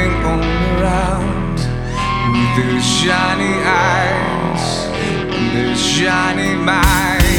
standing on the round with their shiny eyes and their shiny minds.